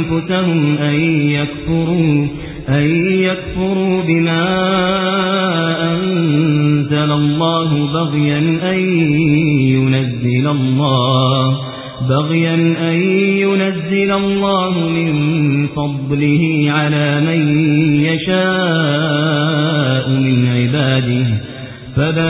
أنفسهم أن يكفروا, أن يكفروا بما أنزل الله بغيا أن ينزل الله بغيا أن ينزل الله من فضله على من يشاء من عباده. فباءوا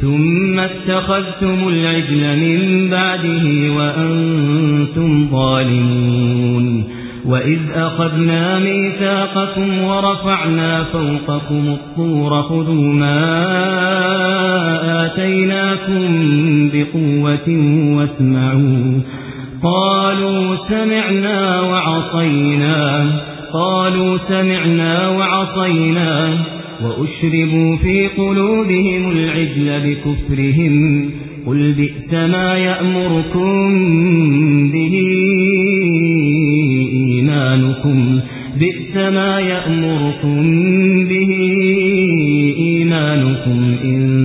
ثم اتخذتم العجل من بعده وأنتم ظالمون وإذ أخذنا ميثاقكم ورفعنا فوقكم الطور خذوا ما آتيناكم بقوة واسمعوا قالوا سمعنا وعصينا قالوا سمعنا وعصينا وأشربوا في قلوبهم العجل بكفرهم قل بئس ما يأمركم به إيمانكم بئس ما يأمركم به إيمانكم إن